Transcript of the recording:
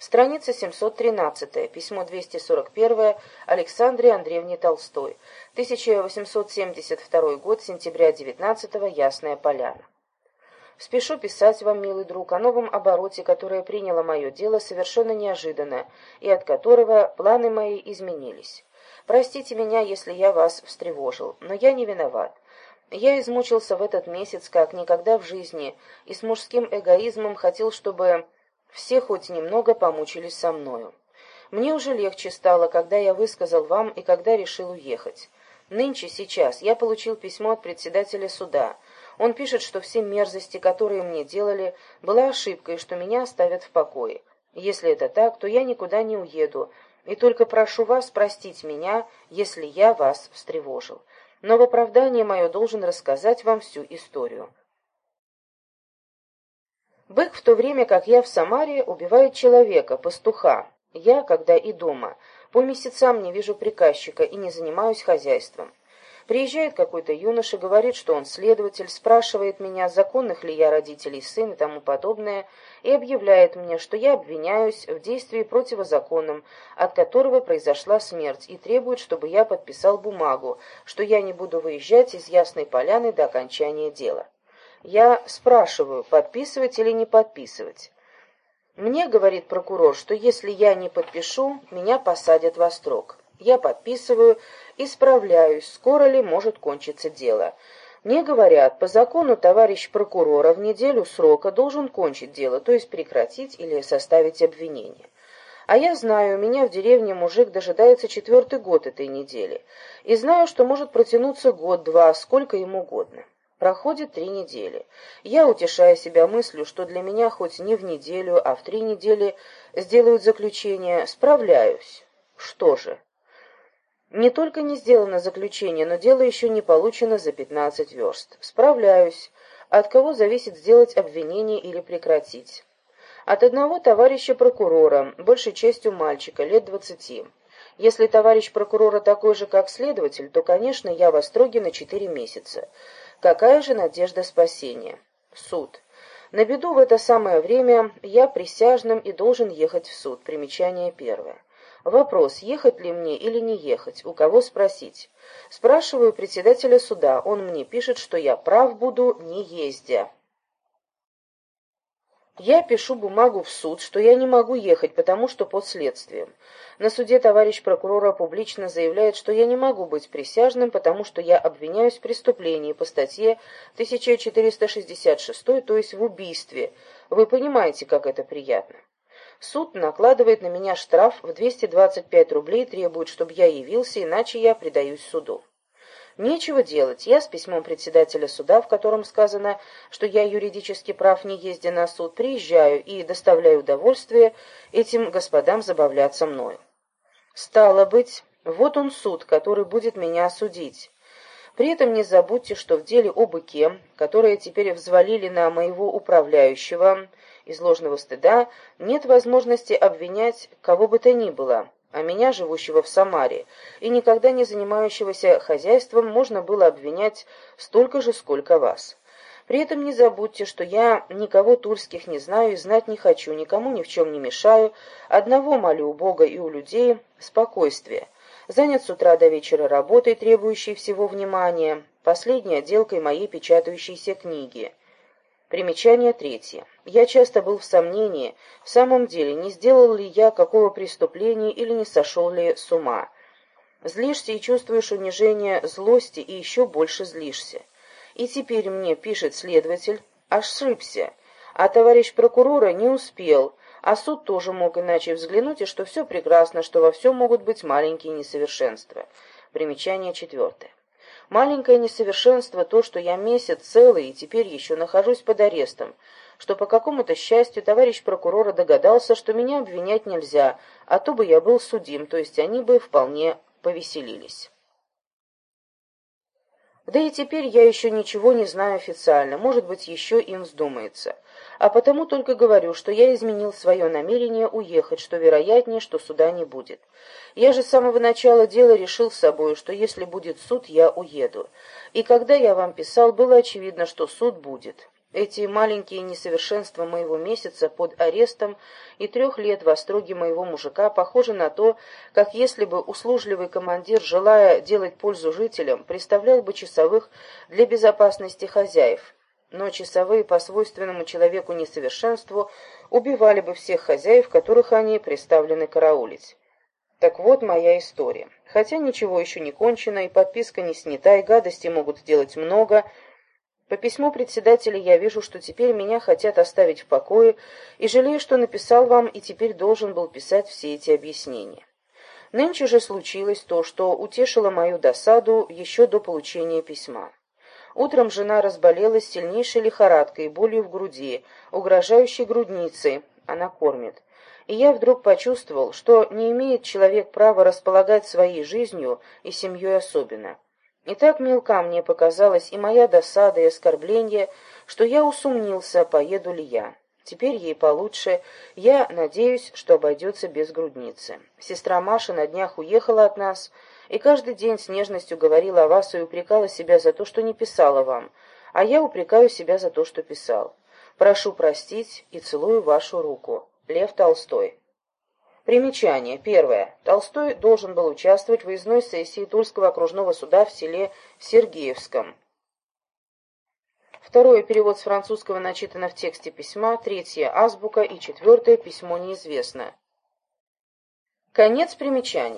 Страница 713, письмо 241 Александре Андреевне Толстой, 1872 год, сентября 19 Ясная Поляна. Спешу писать вам, милый друг, о новом обороте, которое приняло мое дело совершенно неожиданно, и от которого планы мои изменились. Простите меня, если я вас встревожил, но я не виноват. Я измучился в этот месяц, как никогда в жизни, и с мужским эгоизмом хотел, чтобы все хоть немного помучились со мною. Мне уже легче стало, когда я высказал вам и когда решил уехать. Нынче, сейчас, я получил письмо от председателя суда. Он пишет, что все мерзости, которые мне делали, была ошибкой, что меня оставят в покое. Если это так, то я никуда не уеду, и только прошу вас простить меня, если я вас встревожил. Но в оправдание мое должен рассказать вам всю историю. Бык в то время, как я в Самаре, убивает человека, пастуха. Я, когда и дома, по месяцам не вижу приказчика и не занимаюсь хозяйством. Приезжает какой-то юноша, говорит, что он следователь, спрашивает меня, законных ли я родителей сын и тому подобное, и объявляет мне, что я обвиняюсь в действии противозаконном, от которого произошла смерть, и требует, чтобы я подписал бумагу, что я не буду выезжать из Ясной Поляны до окончания дела. Я спрашиваю, подписывать или не подписывать. Мне говорит прокурор, что если я не подпишу, меня посадят во строк. Я подписываю и справляюсь, скоро ли может кончиться дело. Мне говорят, по закону товарищ прокурора в неделю срока должен кончить дело, то есть прекратить или составить обвинение. А я знаю, у меня в деревне мужик дожидается четвертый год этой недели, и знаю, что может протянуться год-два, сколько ему угодно. Проходит три недели. Я утешаю себя мыслью, что для меня хоть не в неделю, а в три недели сделают заключение, справляюсь. Что же? Не только не сделано заключение, но дело еще не получено за пятнадцать верст. Справляюсь. От кого зависит сделать обвинение или прекратить? От одного товарища прокурора, большей частью мальчика, лет двадцати. Если товарищ прокурора такой же, как следователь, то, конечно, я в остроге на четыре месяца. Какая же надежда спасения? Суд. На беду в это самое время я присяжным и должен ехать в суд. Примечание первое. Вопрос, ехать ли мне или не ехать, у кого спросить. Спрашиваю председателя суда, он мне пишет, что я прав буду, не ездя. Я пишу бумагу в суд, что я не могу ехать, потому что под следствием. На суде товарищ прокурора публично заявляет, что я не могу быть присяжным, потому что я обвиняюсь в преступлении по статье 1466, то есть в убийстве. Вы понимаете, как это приятно. Суд накладывает на меня штраф в 225 рублей, требует, чтобы я явился, иначе я предаюсь суду. Нечего делать. Я с письмом председателя суда, в котором сказано, что я юридически прав, не ездя на суд, приезжаю и доставляю удовольствие этим господам забавляться мною. Стало быть, вот он суд, который будет меня осудить. При этом не забудьте, что в деле о быке, которое теперь взвалили на моего управляющего из ложного стыда, нет возможности обвинять кого бы то ни было а меня, живущего в Самаре, и никогда не занимающегося хозяйством, можно было обвинять столько же, сколько вас. При этом не забудьте, что я никого тульских не знаю и знать не хочу, никому ни в чем не мешаю, одного молю у Бога и у людей спокойствие. Занят с утра до вечера работой, требующей всего внимания, последней отделкой моей печатающейся книги. Примечание третье. Я часто был в сомнении, в самом деле, не сделал ли я какого преступления или не сошел ли с ума. Злишься и чувствуешь унижение злости, и еще больше злишься. И теперь мне пишет следователь, ошибся, а товарищ прокурора не успел, а суд тоже мог иначе взглянуть, и что все прекрасно, что во всем могут быть маленькие несовершенства. Примечание четвертое. Маленькое несовершенство то, что я месяц целый и теперь еще нахожусь под арестом, что по какому-то счастью товарищ прокурора догадался, что меня обвинять нельзя, а то бы я был судим, то есть они бы вполне повеселились. Да и теперь я еще ничего не знаю официально, может быть, еще им вздумается. А потому только говорю, что я изменил свое намерение уехать, что вероятнее, что суда не будет. Я же с самого начала дела решил с собой, что если будет суд, я уеду. И когда я вам писал, было очевидно, что суд будет. Эти маленькие несовершенства моего месяца под арестом и трех лет в остроге моего мужика похожи на то, как если бы услужливый командир, желая делать пользу жителям, представлял бы часовых для безопасности хозяев. Но часовые по свойственному человеку несовершенству убивали бы всех хозяев, которых они приставлены караулить. Так вот моя история. Хотя ничего еще не кончено, и подписка не снята, и гадости могут сделать много – по письму председателя я вижу, что теперь меня хотят оставить в покое, и жалею, что написал вам и теперь должен был писать все эти объяснения. Нынче же случилось то, что утешило мою досаду еще до получения письма. Утром жена разболелась сильнейшей лихорадкой и болью в груди, угрожающей грудницей, она кормит. И я вдруг почувствовал, что не имеет человек права располагать своей жизнью и семьей особенно. И так мелка мне показалась и моя досада и оскорбление, что я усомнился, поеду ли я. Теперь ей получше. Я надеюсь, что обойдется без грудницы. Сестра Маша на днях уехала от нас, и каждый день с нежностью говорила о вас и упрекала себя за то, что не писала вам, а я упрекаю себя за то, что писал. Прошу простить и целую вашу руку. Лев Толстой. Примечание. Первое. Толстой должен был участвовать в выездной сессии Тульского окружного суда в селе Сергеевском. Второе. Перевод с французского начитано в тексте письма. Третье. Азбука. И четвертое. Письмо неизвестно. Конец примечаний.